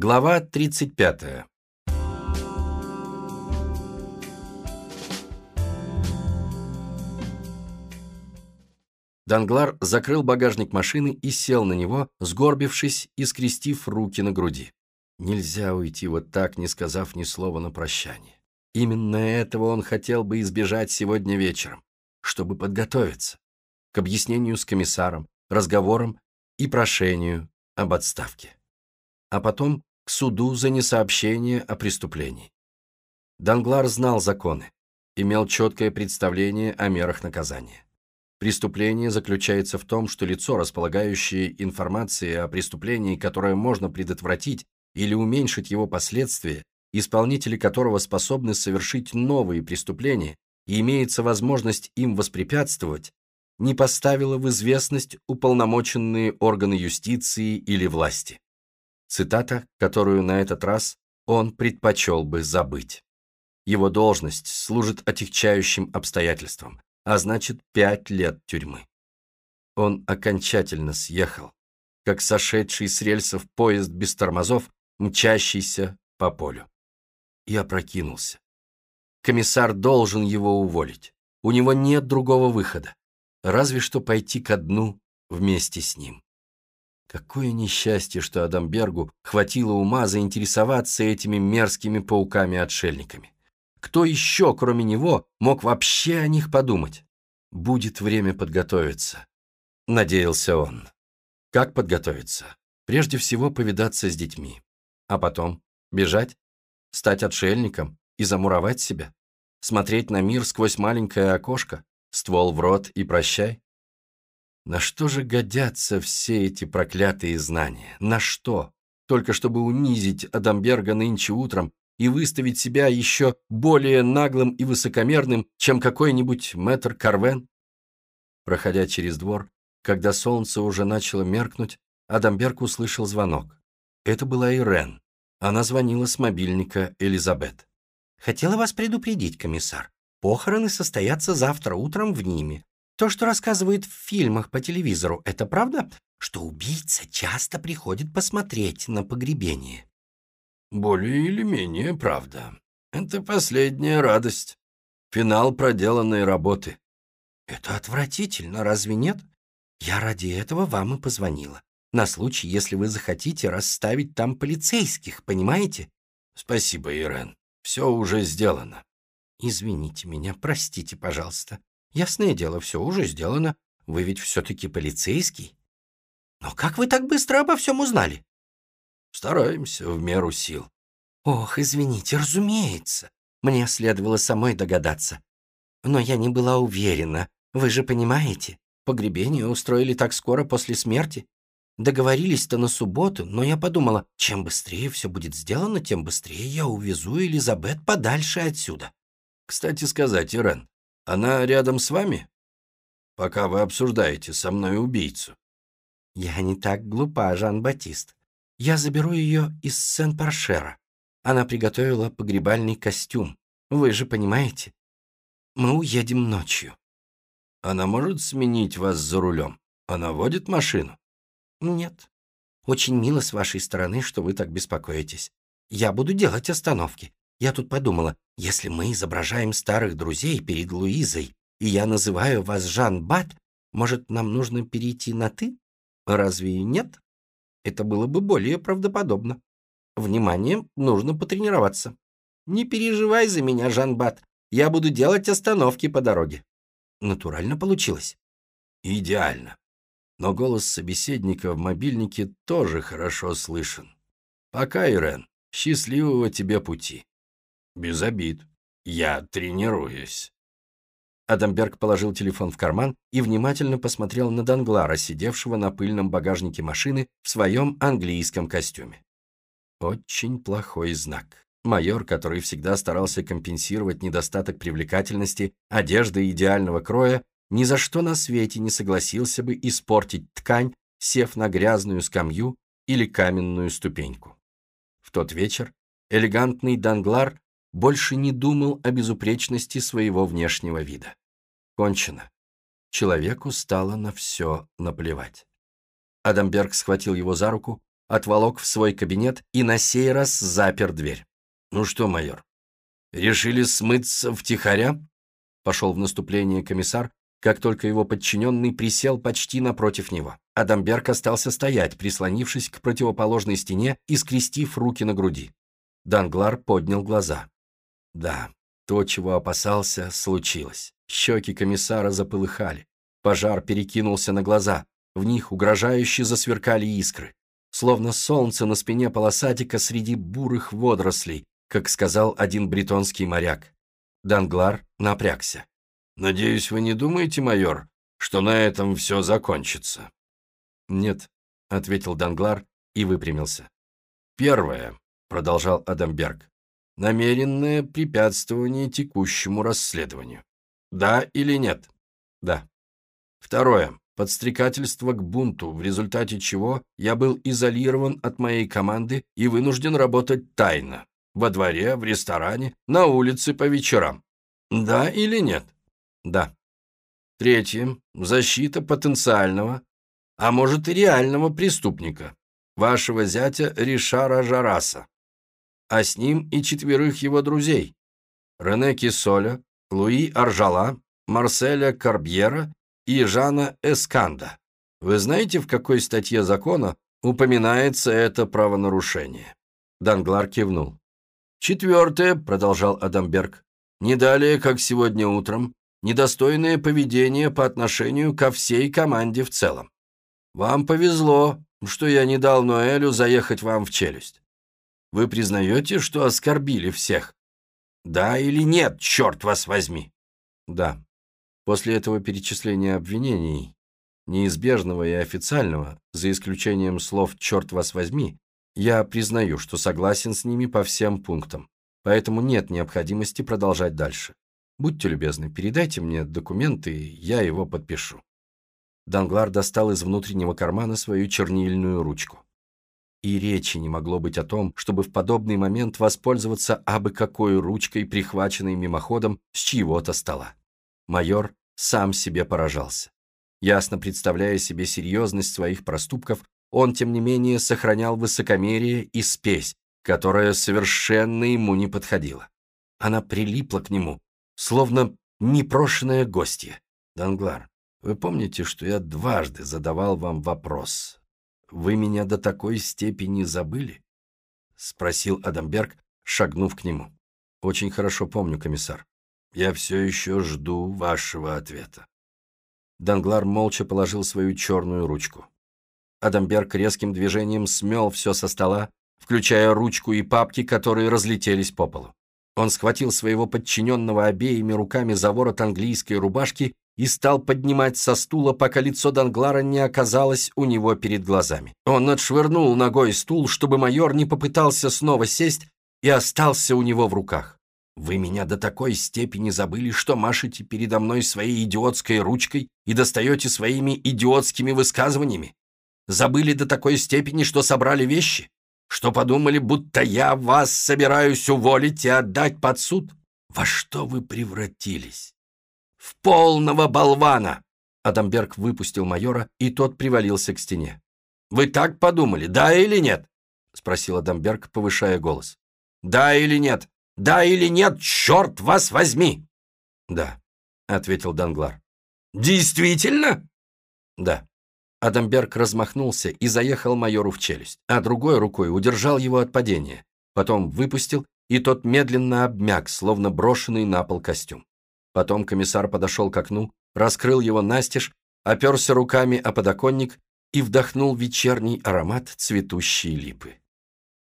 Глава 35. Данглар закрыл багажник машины и сел на него, сгорбившись и скрестив руки на груди. Нельзя уйти вот так, не сказав ни слова на прощание. Именно этого он хотел бы избежать сегодня вечером, чтобы подготовиться к объяснению с комиссаром, разговорам и прошению об отставке. А потом к суду за несообщение о преступлении. Данглар знал законы, имел четкое представление о мерах наказания. Преступление заключается в том, что лицо, располагающее информацией о преступлении, которое можно предотвратить или уменьшить его последствия, исполнители которого способны совершить новые преступления и имеется возможность им воспрепятствовать, не поставило в известность уполномоченные органы юстиции или власти. Цитата, которую на этот раз он предпочел бы забыть. Его должность служит отягчающим обстоятельством, а значит пять лет тюрьмы. Он окончательно съехал, как сошедший с рельсов поезд без тормозов, мчащийся по полю. И опрокинулся. Комиссар должен его уволить. У него нет другого выхода, разве что пойти ко дну вместе с ним. Какое несчастье, что Адамбергу хватило ума заинтересоваться этими мерзкими пауками-отшельниками. Кто еще, кроме него, мог вообще о них подумать? Будет время подготовиться, надеялся он. Как подготовиться? Прежде всего повидаться с детьми. А потом бежать, стать отшельником и замуровать себя? Смотреть на мир сквозь маленькое окошко, ствол в рот и прощай? На что же годятся все эти проклятые знания? На что? Только чтобы унизить Адамберга нынче утром и выставить себя еще более наглым и высокомерным, чем какой-нибудь мэтр Карвен? Проходя через двор, когда солнце уже начало меркнуть, Адамберг услышал звонок. Это была Ирен. Она звонила с мобильника Элизабет. «Хотела вас предупредить, комиссар. Похороны состоятся завтра утром в Ниме. То, что рассказывают в фильмах по телевизору, это правда? Что убийца часто приходит посмотреть на погребение? Более или менее правда. Это последняя радость. Финал проделанной работы. Это отвратительно, разве нет? Я ради этого вам и позвонила. На случай, если вы захотите расставить там полицейских, понимаете? Спасибо, Ирен. Все уже сделано. Извините меня, простите, пожалуйста. Ясное дело, все уже сделано. Вы ведь все-таки полицейский. Но как вы так быстро обо всем узнали? Стараемся в меру сил. Ох, извините, разумеется. Мне следовало самой догадаться. Но я не была уверена. Вы же понимаете, погребение устроили так скоро после смерти. Договорились-то на субботу, но я подумала, чем быстрее все будет сделано, тем быстрее я увезу Элизабет подальше отсюда. Кстати сказать, Ирен, она рядом с вами? Пока вы обсуждаете со мной убийцу. Я не так глупа, Жан-Батист. Я заберу ее из Сен-Паршера. Она приготовила погребальный костюм. Вы же понимаете? Мы уедем ночью. Она может сменить вас за рулем? Она водит машину? Нет. Очень мило с вашей стороны, что вы так беспокоитесь. Я буду делать остановки. Я тут подумала, если мы изображаем старых друзей перед Луизой, и я называю вас Жан Бат, может, нам нужно перейти на «ты»? Разве нет? Это было бы более правдоподобно. Внимание, нужно потренироваться. Не переживай за меня, Жан Бат. Я буду делать остановки по дороге. Натурально получилось. Идеально. Но голос собеседника в мобильнике тоже хорошо слышен. Пока, Ирен, счастливого тебе пути. Без обид. Я тренируюсь. Адамберг положил телефон в карман и внимательно посмотрел на Данглара, сидевшего на пыльном багажнике машины в своем английском костюме. Очень плохой знак. Майор, который всегда старался компенсировать недостаток привлекательности одежды идеального кроя, ни за что на свете не согласился бы испортить ткань, сев на грязную скамью или каменную ступеньку. В тот вечер элегантный Данглар больше не думал о безупречности своего внешнего вида. Кончено. Человеку стало на все наплевать. Адамберг схватил его за руку отволок в свой кабинет и на сей раз запер дверь. «Ну что, майор, решили смыться втихаря?» Пошел в наступление комиссар, как только его подчиненный присел почти напротив него. Адамберг остался стоять, прислонившись к противоположной стене и скрестив руки на груди. Данглар поднял глаза. Да, то, чего опасался, случилось. Щеки комиссара заполыхали. Пожар перекинулся на глаза. В них угрожающе засверкали искры. Словно солнце на спине полосатика среди бурых водорослей, как сказал один бретонский моряк. Данглар напрягся. «Надеюсь, вы не думаете, майор, что на этом все закончится?» «Нет», — ответил Данглар и выпрямился. «Первое», — продолжал Адамберг, — «намеренное препятствование текущему расследованию. Да или нет?» «Да». «Второе подстрекательство к бунту, в результате чего я был изолирован от моей команды и вынужден работать тайно, во дворе, в ресторане, на улице по вечерам. Да или нет? Да. Третье. Защита потенциального, а может и реального преступника, вашего зятя Ришара Жараса, а с ним и четверых его друзей, Рене Кисоля, Луи Аржала, Марселя Карбьера и Жана Эсканда. Вы знаете, в какой статье закона упоминается это правонарушение?» Данглар кивнул. «Четвертое», — продолжал Адамберг, — «не далее, как сегодня утром, недостойное поведение по отношению ко всей команде в целом. Вам повезло, что я не дал Ноэлю заехать вам в челюсть. Вы признаете, что оскорбили всех? Да или нет, черт вас возьми?» «Да», После этого перечисления обвинений, неизбежного и официального, за исключением слов «черт вас возьми», я признаю, что согласен с ними по всем пунктам, поэтому нет необходимости продолжать дальше. Будьте любезны, передайте мне документы, я его подпишу. Данглар достал из внутреннего кармана свою чернильную ручку. И речи не могло быть о том, чтобы в подобный момент воспользоваться абы какой ручкой, прихваченной мимоходом с чьего-то стола. Майор сам себе поражался. Ясно представляя себе серьезность своих проступков, он, тем не менее, сохранял высокомерие и спесь, которая совершенно ему не подходила. Она прилипла к нему, словно непрошенная гостья. «Данглар, вы помните, что я дважды задавал вам вопрос? Вы меня до такой степени забыли?» — спросил Адамберг, шагнув к нему. «Очень хорошо помню, комиссар. Я все еще жду вашего ответа». Данглар молча положил свою черную ручку. Адамберг резким движением смел все со стола, включая ручку и папки, которые разлетелись по полу. Он схватил своего подчиненного обеими руками за ворот английской рубашки и стал поднимать со стула, пока лицо Данглара не оказалось у него перед глазами. Он отшвырнул ногой стул, чтобы майор не попытался снова сесть и остался у него в руках. Вы меня до такой степени забыли, что машете передо мной своей идиотской ручкой и достаете своими идиотскими высказываниями? Забыли до такой степени, что собрали вещи? Что подумали, будто я вас собираюсь уволить и отдать под суд? Во что вы превратились? В полного болвана!» Адамберг выпустил майора, и тот привалился к стене. «Вы так подумали, да или нет?» — спросил Адамберг, повышая голос. «Да или нет? Да или нет, черт вас возьми!» «Да», — ответил Данглар. «Действительно?» «Да». Адамберг размахнулся и заехал майору в челюсть, а другой рукой удержал его от падения. Потом выпустил, и тот медленно обмяк, словно брошенный на пол костюм. Потом комиссар подошел к окну, раскрыл его настежь, оперся руками о подоконник и вдохнул вечерний аромат цветущей липы.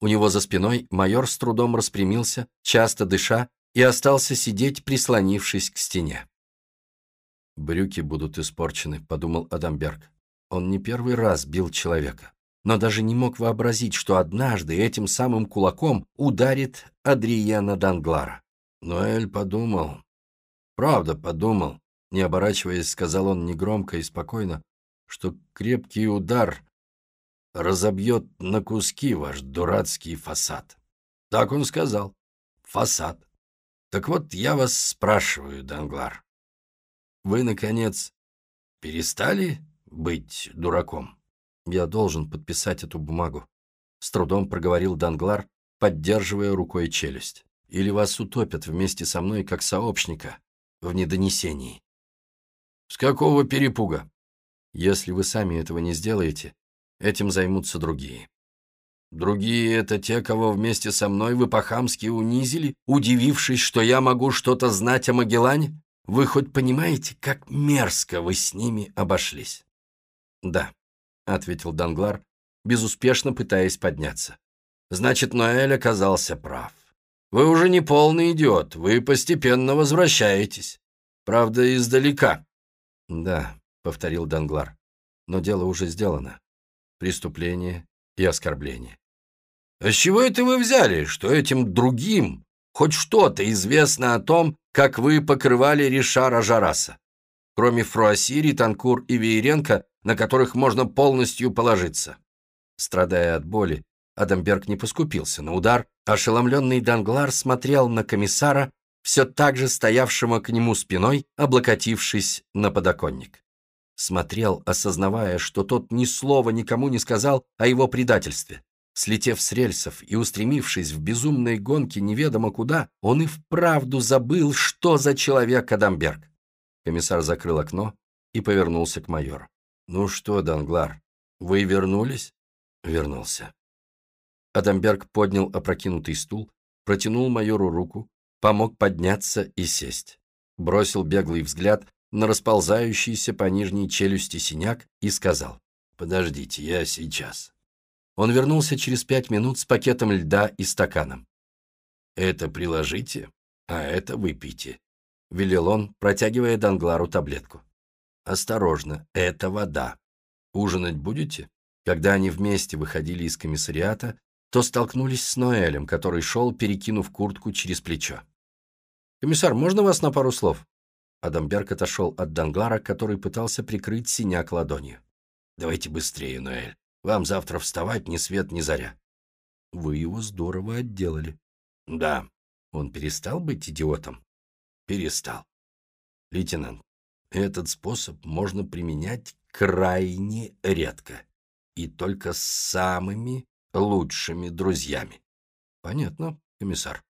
У него за спиной майор с трудом распрямился, часто дыша, и остался сидеть, прислонившись к стене. «Брюки будут испорчены», — подумал Адамберг. Он не первый раз бил человека, но даже не мог вообразить, что однажды этим самым кулаком ударит Адриена Данглара. Ноэль подумал, правда подумал, не оборачиваясь, сказал он негромко и спокойно, что крепкий удар разобьет на куски ваш дурацкий фасад. Так он сказал. Фасад. Так вот, я вас спрашиваю, Данглар. Вы, наконец, перестали быть дураком? Я должен подписать эту бумагу. с трудом проговорил Данглар, поддерживая рукой челюсть. «Или вас утопят вместе со мной как сообщника в недонесении». «С какого перепуга?» «Если вы сами этого не сделаете, этим займутся другие». «Другие — это те, кого вместе со мной вы по-хамски унизили, удивившись, что я могу что-то знать о Магеллане? Вы хоть понимаете, как мерзко вы с ними обошлись?» «Да», — ответил Данглар, безуспешно пытаясь подняться. «Значит, Ноэль оказался прав. Вы уже не полный идиот, вы постепенно возвращаетесь. Правда, издалека». «Да», — повторил Данглар, — «но дело уже сделано. Преступление и оскорбление». «А с чего это вы взяли, что этим другим хоть что-то известно о том, как вы покрывали Ришара Жараса? Кроме Фруасири, Танкур и Вееренко, на которых можно полностью положиться». Страдая от боли, Адамберг не поскупился на удар. Ошеломленный Данглар смотрел на комиссара, все так же стоявшего к нему спиной, облокотившись на подоконник. Смотрел, осознавая, что тот ни слова никому не сказал о его предательстве. Слетев с рельсов и устремившись в безумной гонке неведомо куда, он и вправду забыл, что за человек Адамберг. Комиссар закрыл окно и повернулся к майору. «Ну что, Данглар, вы вернулись?» вернулся. Адамберг поднял опрокинутый стул, протянул майору руку, помог подняться и сесть. Бросил беглый взгляд на расползающийся по нижней челюсти синяк и сказал «Подождите, я сейчас». Он вернулся через пять минут с пакетом льда и стаканом. «Это приложите, а это выпейте», — велел он, протягивая Данглару таблетку. «Осторожно, это вода. Ужинать будете?» Когда они вместе выходили из комиссариата, то столкнулись с Ноэлем, который шел, перекинув куртку через плечо. «Комиссар, можно вас на пару слов?» Адамберг отошел от Данглара, который пытался прикрыть синяк ладонью. «Давайте быстрее, Ноэль. Вам завтра вставать ни свет, ни заря». «Вы его здорово отделали». «Да». «Он перестал быть идиотом?» «Перестал». «Лейтенант, этот способ можно применять крайне редко и только с самыми лучшими друзьями. Понятно, комиссар.